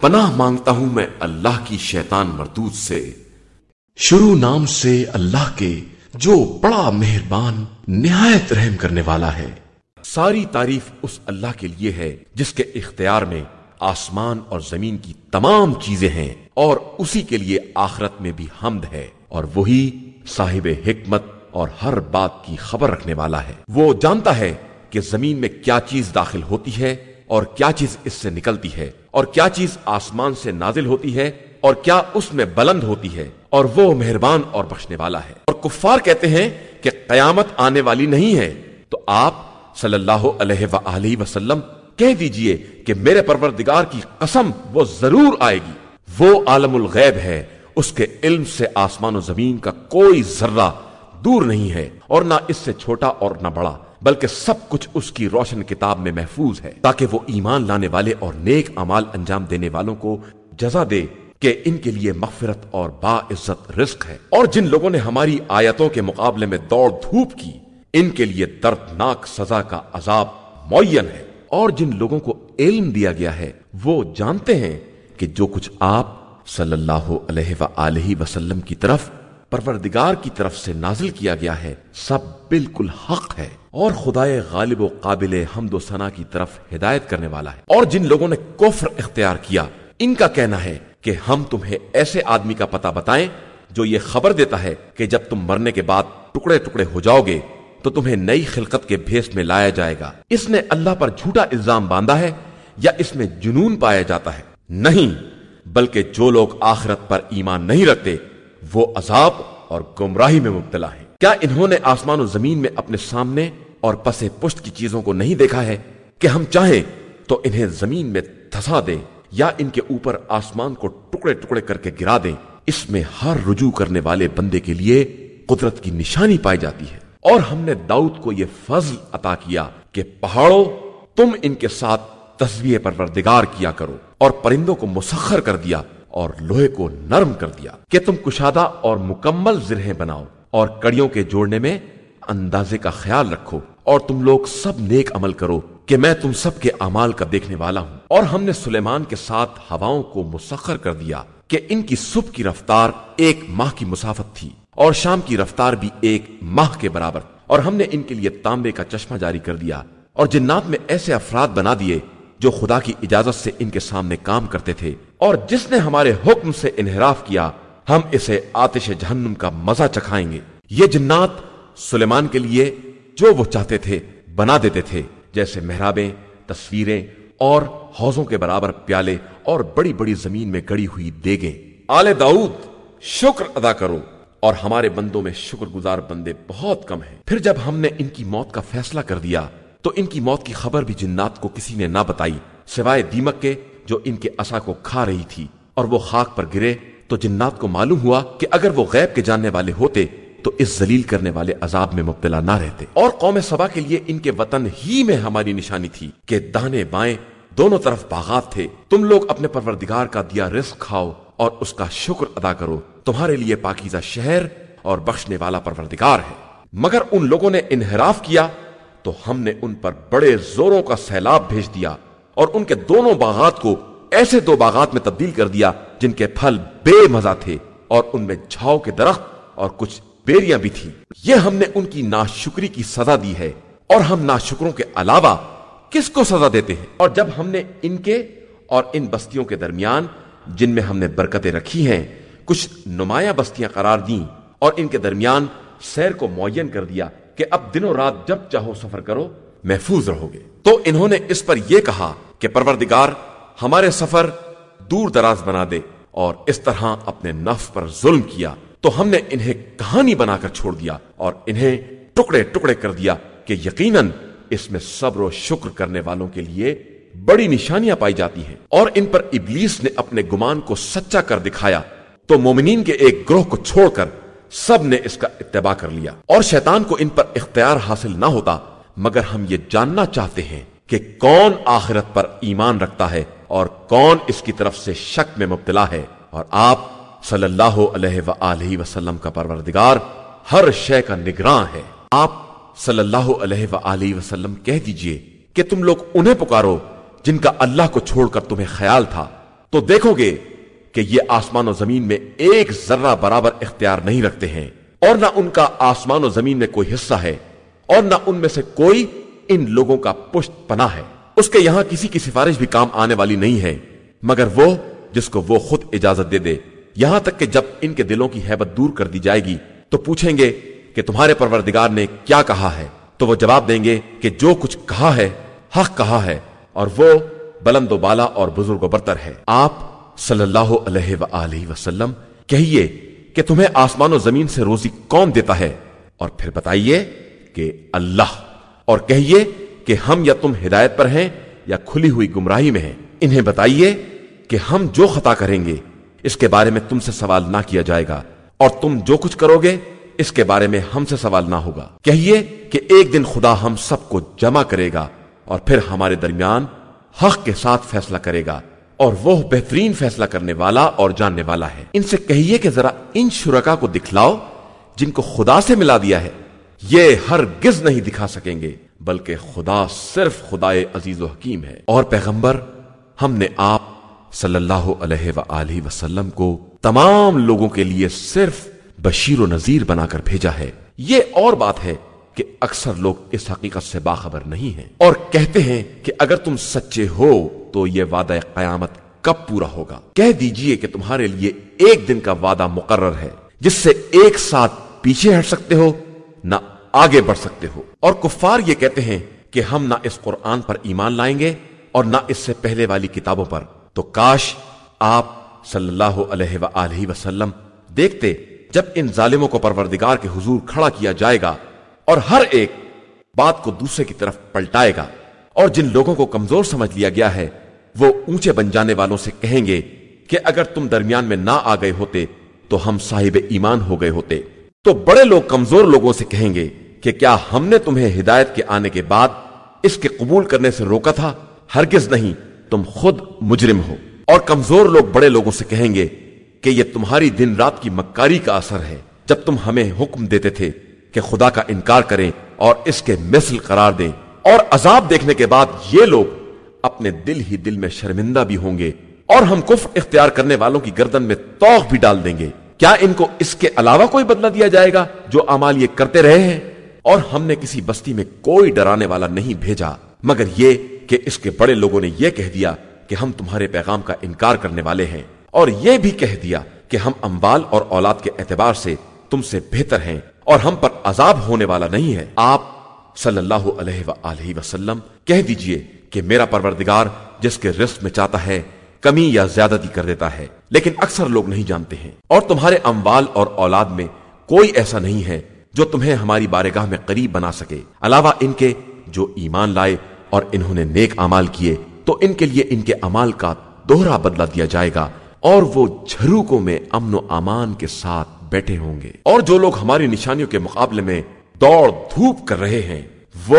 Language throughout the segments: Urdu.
پناہ مانگتا ہوں میں اللہ کی شیطان مردود سے۔ شروع نام سے اللہ کے جو بڑا مہربان، نہایت رحم کرنے والا ہے۔ ساری تعریف اس اللہ کے لیے ہے جس کے اختیار میں آسمان اور زمین کی تمام چیزیں ہیں اور اسی کے لیے آخرت میں بھی حمد ہے۔ اور وہی صاحب حکمت اور ہر بات کی خبر رکھنے والا ہے۔ وہ جانتا ہے کہ زمین میں کیا چیز داخل ہوتی ہے اور کیا چیز اس سے نکلتی ہے۔ اور کیا چیز آسمان سے نازل ہوتی ہے اور کیا اس میں بلند ہوتی ہے اور وہ مہربان اور بخشنے والا ہے۔ اور کفار کہتے ہیں کہ قیامت آنے والی نہیں ہے۔ تو آپ صلی اللہ علیہ وآلہ وسلم کہہ دیجیے کہ میرے پروردگار کی قسم وہ ضرور آئے گی۔ وہ عالم الغیب ہے۔ اس کے علم سے آسمان و زمین کا کوئی ذرہ دور نہیں ہے اور نہ اس سے چھوٹا اور نہ بڑا۔ بلکہ سب کچھ اس کی روشن کتاب میں محفوظ ہے، تاکہ وہ ایمان لانے والے اور نیک امال انجام دینے والوں کو جزا دے کہ ان کے لیے مغفرت اور با عزت رزق ہے۔ اور جن لوگوں نے ہماری آیتوں کے مقابلے میں دوڑ دھوپ کی، ان کے لیے دردناک سزا کا عذاب معین ہے۔ اور جن لوگوں کو علم دیا گیا ہے، وہ جانتے ہیں کہ جو کچھ آپ صلی اللہ علیہ وآلہ وسلم کی طرف، پروردگار کی طرف سے نازل کیا گیا ہے، سب بالکل حق ہے۔ اور خدائے غالب و قابل حمد و ثنا کی طرف ہدایت کرنے والا ہے۔ اور جن لوگوں نے کفر اختیار کیا، ان کا کہنا ہے کہ ہم تمہیں ایسے آدمی کا پتہ بتائیں جو یہ خبر دیتا ہے کہ جب تم مرنے کے بعد ٹکڑے ٹکڑے ہو جاؤ گے تو تمہیں نئی خلقت کے بھیس میں لایا جائے گا۔ اس نے اللہ پر جھوٹا الزام باندھا ہے یا اس میں جنون پایا جاتا ہے؟ نہیں، بلکہ جو لوگ آخرت پر ایمان نہیں رکھتے، وہ عذاب اور گمراہی میں مبتلا ہیں۔ کیا انہوں نے آسمان و زمین میں اپنے سامنے اور پس پشت کی چیزوں کو نہیں دیکھا ہے کہ ہم چاہیں تو انہیں زمین میں دھسا دیں یا ان کے اوپر آسمان کو ٹکڑے ٹکڑے کر کے گرا دیں۔ اس میں ہر رجوع کرنے والے بندے کے لیے قدرت کی نشانی پائی جاتی ہے۔ اور ہم نے داؤد کو یہ فضل عطا کیا کہ پہاڑوں، تم ان کے ساتھ تصویر پروردگار کیا کرو اور پرندوں کو مسخر کر دیا اور لوہے کو نرم کر دیا کہ تم کشادہ اور مکمل زرہیں بناؤ اور کڑیوں کے جوڑنے میں اندازے کا خیال رکھو اور تم لوگ سب نیک عمل کرو کہ میں تم سب کے امال کا دیکھنے والا ہوں۔ اور ہم نے سلیمان کے ساتھ ہواؤں کو مسخر کر دیا کہ ان کی صبح کی رفتار ایک ماہ کی مسافت تھی اور شام کی رفتار بھی ایک ماہ کے برابر۔ اور ہم نے ان کے لیے تانبے کا چشمہ جاری کر دیا اور جنات میں ایسے افراد بنا دیے جو خدا کی اجازت سے ان کے سامنے کام کرتے تھے۔ اور جس نے ہمارے حکم سے انحراف کیا، ہم اسے آتش جہنم کا مزہ چکھائیں گے۔ یہ جنات سلیمان کے لیے جو وہ چاہتے تھے، بنا دیتے تھے، جیسے محرابیں، تصویریں اور حوضوں کے برابر پیالے اور بڑی بڑی زمین میں گڑی ہوئی دیگیں۔ آل داؤد، شکر ادا کرو۔ اور ہمارے بندوں میں شکر گزار بندے بہت کم ہیں۔ پھر جب ہم نے ان کی موت کا فیصلہ کر دیا، تو ان کی موت کی خبر بھی جنات کو کسی نے نہ بتائی، سوائے دیمک کے، جو ان کے اصا کو کھا رہی تھی۔ اور وہ خاک پر گرے، تو جنات کو معلوم ہوا کہ اگر وہ غیب کے جاننے والے ہوتے تو اس ذلیل کرنے والے عذاب میں مبتلا نہ رہتے۔ اور قوم سبا کے لیے ان کے وطن ہی میں ہماری نشانی تھی کہ دانے بائیں دونوں طرف باغات تھے۔ تم لوگ اپنے پروردگار کا دیا رزق کھاؤ اور اس کا شکر ادا کرو۔ تمہارے لیے پاکیزہ شہر اور بخشنے والا پروردگار ہے۔ مگر ان لوگوں نے انحراف کیا تو ہم نے ان پر بڑے زوروں کا سیلاب بھیج دیا اور ان کے دونوں باغات کو ایسے دو باغات میں تبدیل کر دیا جن کے پھل بے مزہ تھے اور ان میں جھاؤ کے درخت اور کچھ بیریاں بھی تھی یہ ہم نے ان کی ناشکری کی سزا دی ہے۔ اور ہم ناشکروں کے علاوہ کس کو سزا دیتے ہیں؟ اور جب ہم نے ان کے اور ان بستیوں کے درمیان جن میں ہم نے برکتیں رکھی ہیں، کچھ نمایاں بستیاں قرار دیں اور ان کے درمیان سیر کو معین کر دیا کہ اب دنوں رات جب چاہو سفر کرو، محفوظ رہو گے تو انہوں نے اس پر یہ کہا کہ پروردگار ہمارے سفر دور دراز بنا دے اور اس طرح اپنے نفس پر ظلم کیا۔ تو ہم نے انہیں کہانی بنا کر چھوڑ دیا اور انہیں ٹکڑے ٹکڑے کر دیا کہ یقیناً اس میں صبر و شکر کرنے والوں کے لیے بڑی نشانیاں پائی جاتی ہیں۔ اور ان پر ابلیس نے اپنے گمان کو سچا کر دکھایا۔ تو مومنین کے ایک گروہ کو چھوڑ کر سب نے اس کا اتباع کر لیا۔ اور شیطان کو ان پر اختیار حاصل نہ ہوتا، مگر ہم یہ جاننا چاہتے ہیں کہ کون آخرت پر ایمان رکھتا ہے اور کون اس کی طرف سے شک میں مبتلا ہے۔ اور آپ صلی اللہ علیہ وآلہ وسلم کا پروردگار، ہر شے کا نگراں ہے۔ آپ صلی اللہ علیہ وآلہ وسلم کہہ دیجیے کہ تم لوگ انہیں پکارو جن کا اللہ کو چھوڑ کر تمہیں خیال تھا۔ تو دیکھو گے کہ یہ آسمان و زمین میں ایک ذرہ برابر اختیار نہیں رکھتے ہیں۔ اور نہ ان کا آسمان و زمین میں کوئی حصہ ہے، اور نہ ان میں سے کوئی ان لوگوں کا پشت پناہ ہے۔ اس کے یہاں کسی کی سفارش بھی کام آنے والی نہیں ہے، مگر وہ جس کو وہ خود اجازت دے دے یہاں تک کہ جب ان کے دلوں کی حیبت دور کر دی جائے گی، تو پوچھیں گے کہ تمہارے پروردگار نے کیا کہا ہے؟ تو وہ جواب دیں گے کہ جو کچھ کہا ہے، حق کہا ہے، اور وہ بلند و بالا اور بزرگ و برتر ہے۔ آپ صلی اللہ علیہ وآلہ وسلم، کہیے کہ تمہیں آسمان و زمین سے روزی کون دیتا ہے؟ اور پھر بتائیے کہ اللہ۔ اور کہیے کہ ہم یا تم ہدایت پر ہیں یا کھلی ہوئی گمراہی میں ہیں۔ انہیں بتائیے کہ ہم جو خطا کریں گے اس کے بارے میں تم سے سوال نہ کیا جائے گا، اور تم جو کچھ کرو گے، اس کے بارے میں ہم سے سوال نہ ہوگا۔ کہیے کہ ایک دن خدا ہم سب کو جمع کرے گا، اور پھر ہمارے درمیان حق کے ساتھ فیصلہ کرے گا، اور وہ بہترین فیصلہ کرنے والا اور جاننے والا ہے۔ ان سے کہیے کہ ذرا ان شرکا کو دکھلاؤ جن کو خدا سے ملا دیا ہے۔ یہ ہر گز نہیں دکھا سکیں گے، بلکہ خدا صرف خدا عزیز و حکیم ہے۔ اور پیغمبر، ہم نے آپ صلی اللہ علیہ وآلہ وسلم کو تمام لوگوں کے لیے صرف بشیر و نذیر بنا کر بھیجا ہے۔ یہ اور بات ہے کہ اکثر لوگ اس حقیقت سے باخبر نہیں ہیں اور کہتے ہیں کہ اگر تم سچے ہو تو یہ وعدہ قیامت کب پورا ہوگا؟ کہہ دیجیے کہ تمہارے لیے ایک دن کا وعدہ مقرر ہے، جس سے ایک ساتھ پیچھے ہٹ سکتے ہو، نہ آگے بڑھ سکتے ہو۔ اور کفار یہ کہتے ہیں کہ ہم نہ اس قرآن پر ایمان لائیں گے اور نہ اس سے پہلے والی کتابوں پر تو کاش آپ صلی اللہ علیہ وآلہ وسلم دیکھتے جب ان ظالموں کو پروردگار کے حضور کھڑا کیا جائے گا اور ہر ایک بات کو دوسرے کی طرف پلٹائے گا اور جن لوگوں کو کمزور سمجھ لیا گیا ہے، وہ اونچے بن جانے والوں سے کہیں گے کہ اگر تم درمیان میں نہ آ گئے ہوتے تو ہم صاحب ایمان ہو گئے ہوتے۔ تو بڑے لوگ کمزور لوگوں سے کہیں گے کہ کیا ہم نے تمہیں ہدایت کے آنے کے بعد اس کے قبول کرنے سے روکا تھا؟ ہرگز نہیں۔ تم خود مجرم ہو۔ اور کمزور لوگ بڑے لوگوں سے کہیں گے کہ یہ تمہاری دن رات کی مکاری کا اثر ہے۔ جب تم ہمیں حکم دیتے تھے کہ خدا کا انکار کریں اور اس کے مثل قرار دیں۔ اور عذاب دیکھنے کے بعد یہ لوگ اپنے دل ہی دل میں شرمندہ بھی ہوں گے۔ اور ہم کفر اختیار کرنے والوں کی گردن میں توخ بھی ڈال دیں گے۔ کیا ان کو اس کے علاوہ کوئی بدلہ دیا جائے گا جو امال یہ کرتے رہے ہیں؟ اور ہم نے کسی بستی میں کوئی ڈرانے والا نہیں بھیجا۔ مگر یہ کہ اس کے بڑے لوگوں نے یہ کہہ دیا کہ ہم تمہارے پیغام کا انکار کرنے والے ہیں، اور یہ بھی کہہ دیا کہ ہم امبال اور اولاد کے اعتبار سے تم سے بہتر ہیں اور ہم پر عذاب ہونے والا نہیں ہے۔ آپ صلی اللہ علیہ وآلہ وسلم کہہ دیجیے کہ میرا پروردگار جس کے رزق میں چاہتا ہے کمی یا زیادتی کر دیتا ہے، لیکن اکثر لوگ نہیں جانتے ہیں۔ اور تمہارے اموال اور اولاد میں کوئی ایسا نہیں ہے جو تمہیں ہماری بارگاہ میں قریب بنا سکے۔ علاوہ ان کے جو ایمان لائے اور انہوں نے نیک امال کیے، تو ان کے لیے ان کے امال کا دوہرا بدلہ دیا جائے گا اور وہ جھروکوں میں امن و امان کے ساتھ بیٹھے ہوں گے۔ اور جو لوگ ہماری نشانیوں کے مقابلے میں دوڑ دھوپ کر رہے ہیں، وہ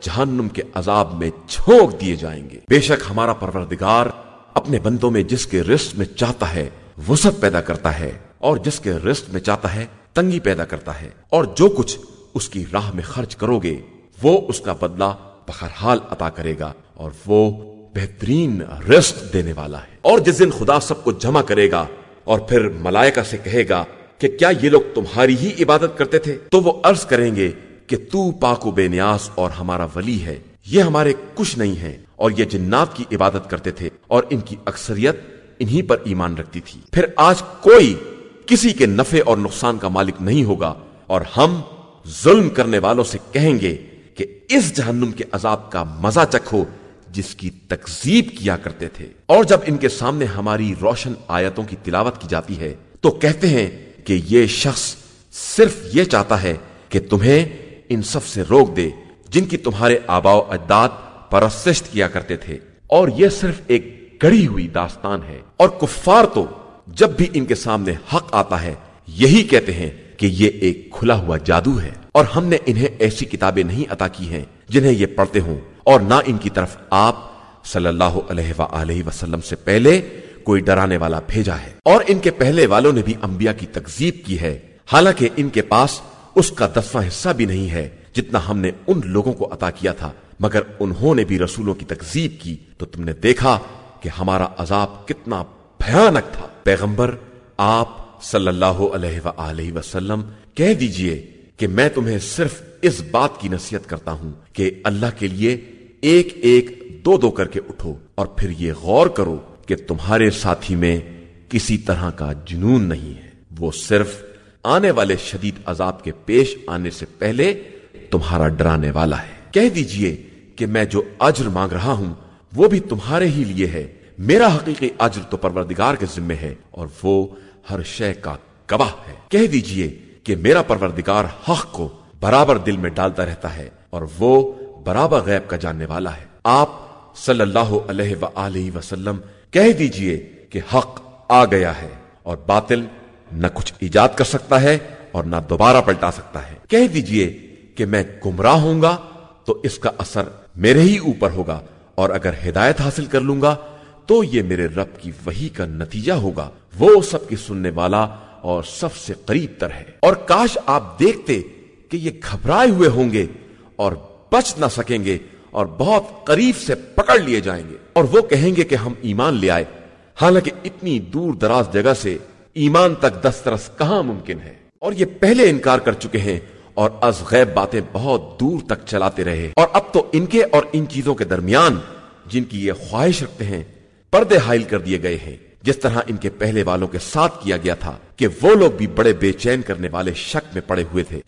جہنم کے عذاب میں جھونک دیے جائیں گے۔ بے شک ہمارا پروردگار اپنے بندوں میں جس کے رزق میں چاہتا ہے وسعت پیدا کرتا ہے۔ اور جس کے رزق میں چاہتا ہے، تنگی پیدا کرتا ہے۔ اور جو کچھ اس کی راہ میں خرچ کرو گے، وہ اس کا بدلہ بہرحال عطا کرے گا اور وہ بہترین رزق دینے والا ہے۔ اور جس دن خدا سب کو جمع کرے گا اور پھر ملائکہ سے کہے گا کہ کیا یہ لوگ تمہاری ہی عبادت کرتے تھے؟ تو وہ عرض کریں گے کہ تو پاک و بے نیاز اور ہمارا ولی ہے۔ یہ ہمارے کچھ نہیں ہے اور یہ جنات کی عبادت کرتے تھے اور ان کی اکثریت انہی پر ایمان رکھتی تھی۔ پھر آج کوئی کسی کے نفع اور نقصان کا مالک نہیں ہوگا اور ہم ظلم کرنے والوں سے کہیں گے کہ اس جہنم کے عذاب کا مزہ چکھو جس کی تکزیب کیا کرتے تھے۔ اور جب ان کے سامنے ہماری روشن آیتوں کی تلاوت کی جاتی ہے تو کہتے ہیں کہ یہ شخص صرف یہ چاہتا ہے کہ تمہیں ان سب سے روک دے جن کی تمہارے آبا و اجداد پرستشت کیا کرتے تھے۔ اور یہ صرف ایک گڑی ہوئی داستان ہے۔ اور کفار تو جب بھی ان کے سامنے حق آتا ہے یہی کہتے ہیں کہ یہ ایک کھلا ہوا جادو ہے اور ہم نے انہیں ایسی کتابیں نہیں عطا کی ہیں جنہیں یہ پڑھتے ہوں اور نہ ان کی طرف آپ صلی اللہ علیہ وآلہ وسلم سے پہلے کوئی ڈرانے والا بھیجا ہے اور ان کے پہلے والوں نے بھی انبیاء کی تکزیب کی ہے۔ حالانکہ ان کے پاس اس کا دسواں حصہ بھی نہیں ہے جتنا ہم نے ان لوگوں کو عطا کیا تھا، مگر انہوں نے بھی رسولوں کی تکزیب کی۔ تو تم نے دیکھا کہ ہمارا عذاب کتنا بھیانک تھا۔ پیغمبر، آپ صلی اللہ علیہ وآلہ وسلم، کہہ دیجیے کہ میں تمہیں صرف اس بات کی نصیحت کرتا ہوں کہ اللہ کے لیے ایک ایک دو دو کر کے اٹھو اور پھر یہ غور کرو کہ تمہارے ساتھی میں کسی طرح کا جنون نہیں ہے۔ وہ صرف آنے والے شدید عذاب کے پیش آنے سے پہلے تمہارا ڈرانے والا ہے۔ کہہ دیجیے کہ میں جو اجر مانگ رہا ہوں، وہ بھی تمہارے ہی لیے ہے۔ میرا حقیقی اجر تو پروردگار کے ذمے ہے اور وہ ہر شے کا گواہ ہے۔ کہہ دیجیے کہ میرا پروردگار حق کو برابر دل میں ڈالتا رہتا ہے اور وہ برابر غیب کا جاننے والا ہے۔ آپ صلی اللہ علیہ وآلہ وسلم، کہہ دیجیے کہ حق آ گیا ہے اور باطل نہ کچھ ایجاد کر سکتا ہے اور نہ دوبارہ پلٹا سکتا ہے۔ کہہ دیجیے کہ میں گمراہ ہوں گا تو اس کا اثر میرے ہی اوپر ہوگا اور اگر ہدایت حاصل کر لوں گا تو یہ میرے رب کی وہی کا نتیجہ ہوگا۔ وہ سب کی سننے والا اور سب سے قریب تر ہے۔ اور کاش آپ دیکھتے کہ یہ گھبرائے ہوئے ہوں گے اور بچ نہ سکیں گے اور بہت قریب سے پکڑ لیے جائیں گے۔ اور وہ کہیں گے کہ ہم ایمان لے آئے۔ حالانکہ اتنی دور دراز جگہ سے ایمان تک دسترس کہاں ممکن ہے؟ اور یہ پہلے انکار کر چکے ہیں اور از غیب باتیں بہت دور تک چلاتے رہے۔ اور اب تو ان کے اور ان چیزوں کے درمیان جن کی یہ خواہش رکھتے ہیں، پردے حائل کر دیے گئے ہیں۔ جس طرح ان کے پہلے والوں کے ساتھ کیا گیا تھا کہ وہ لوگ بھی بڑے بے چین کرنے والے شک میں پڑے ہوئے تھے۔